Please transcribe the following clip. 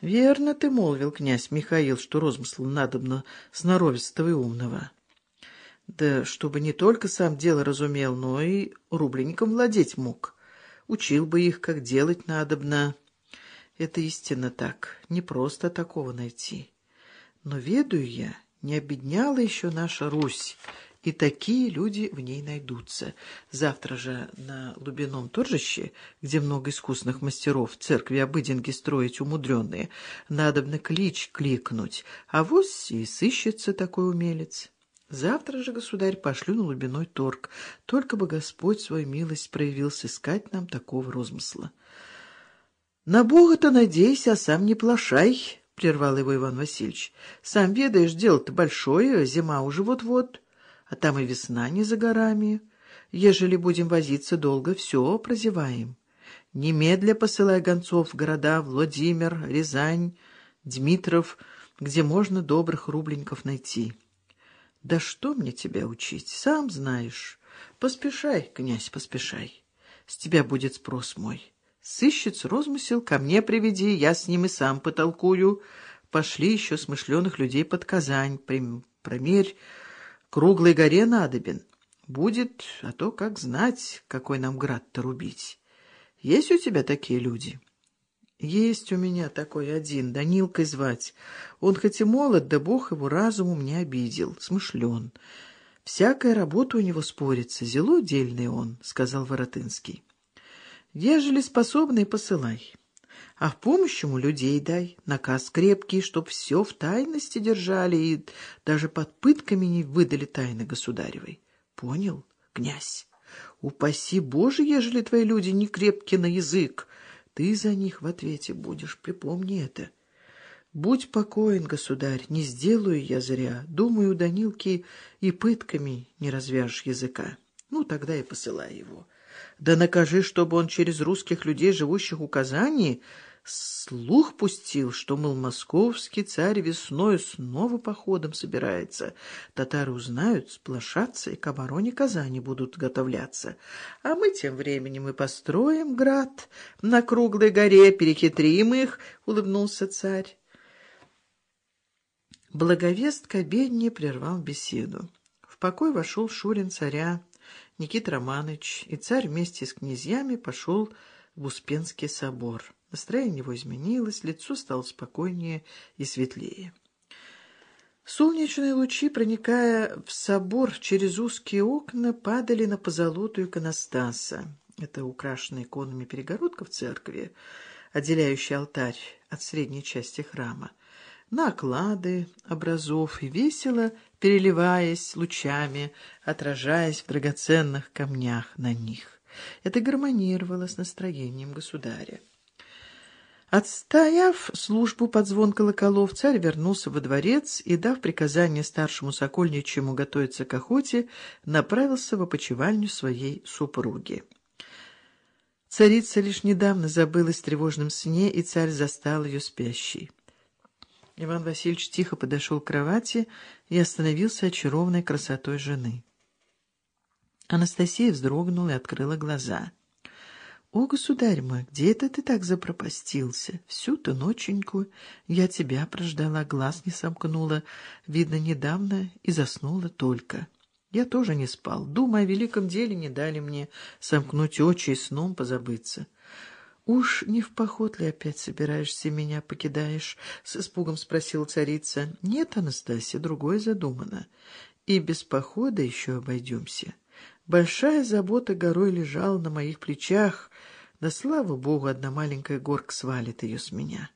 — Верно ты молвил, князь Михаил, что розмысл надобно сноровистого и умного. Да чтобы не только сам дело разумел, но и рубленником владеть мог. Учил бы их, как делать надобно. Это истинно так, не просто такого найти. Но ведаю я, не обедняла еще наша Русь, и такие люди в ней найдутся. Завтра же на Лубином торжище, где много искусных мастеров, церкви обыденки строить умудренные, надобно клич кликнуть, а вось и сыщется такой умелец. Завтра же, государь, пошлю на Лубиной торг, только бы Господь свою милость проявил сыскать нам такого розмысла. На Бога-то надейся, а сам не плашай, — прервал его Иван Васильевич. — Сам ведаешь, дело-то большое, зима уже вот-вот, а там и весна не за горами. Ежели будем возиться долго, все прозеваем. Немедля посылай гонцов в города Владимир, Рязань, Дмитров, где можно добрых рубленьков найти. Да что мне тебя учить, сам знаешь. Поспешай, князь, поспешай. С тебя будет спрос мой. Сыщется розмысел, ко мне приведи, я с ним и сам потолкую. Пошли еще смышленых людей под Казань, промерь, круглой горе надобен. Будет, а то как знать, какой нам град-то рубить. Есть у тебя такие люди? Есть у меня такой один, Данилкой звать. Он хоть и молод, да бог его разуму не обидел, смышлен. Всякая работа у него спорится, зело дельный он, — сказал Воротынский. Ежели способный, посылай. А в помощь ему людей дай, наказ крепкий, чтоб все в тайности держали и даже под пытками не выдали тайны государевой. Понял, князь? Упаси Боже, ежели твои люди не крепки на язык. Ты за них в ответе будешь, припомни это. Будь покоен, государь, не сделаю я зря. Думаю, Данилки и пытками не развяжешь языка. Ну, тогда и посылай его. Да накажи, чтобы он через русских людей, живущих у Казани, слух пустил, что, мол, московский царь весной снова походом собирается. Татары узнают, сплошатся и к обороне Казани будут готовляться. А мы тем временем и построим град на круглой горе, перехитрим их, — улыбнулся царь. Благовест к обедне прервал беседу. В покой вошел Шурин царя, Никита Романович, и царь вместе с князьями пошел в Успенский собор. Настроение его изменилось, лицо стало спокойнее и светлее. Солнечные лучи, проникая в собор через узкие окна, падали на позолотую иконостаса. Это украшенная иконами перегородка в церкви, отделяющая алтарь от средней части храма на оклады образов и весело переливаясь лучами, отражаясь в драгоценных камнях на них. Это гармонировало с настроением государя. Отстояв службу под звон колоколов, царь вернулся во дворец и, дав приказание старшему сокольничему готовиться к охоте, направился в опочивальню своей супруги. Царица лишь недавно забылась в тревожном сне, и царь застал ее спящей. Иван Васильевич тихо подошел к кровати и остановился очарованной красотой жены. Анастасия вздрогнула и открыла глаза. — О, государь мой, где это ты так запропастился? Всю-то ноченьку я тебя прождала, глаз не сомкнула, видно, недавно и заснула только. Я тоже не спал, думая о великом деле, не дали мне сомкнуть очи и сном позабыться. «Уж не в поход ли опять собираешься, меня покидаешь?» — с испугом спросила царица. «Нет, Анастасия, другое задумано. И без похода еще обойдемся. Большая забота горой лежала на моих плечах, да, слава богу, одна маленькая горка свалит ее с меня».